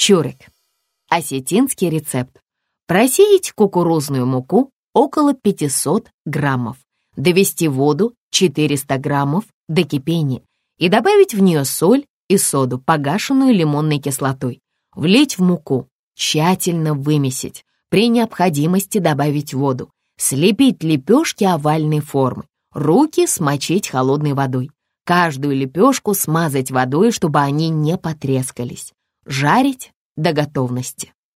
Чурик. Осетинский рецепт. Просеять кукурузную муку около 500 граммов, довести воду 400 граммов до кипения и добавить в нее соль и соду, погашенную лимонной кислотой. Влить в муку, тщательно вымесить, при необходимости добавить воду, слепить лепешки овальной формы, руки смочить холодной водой, каждую лепешку смазать водой, чтобы они не потрескались, жарить до готовности.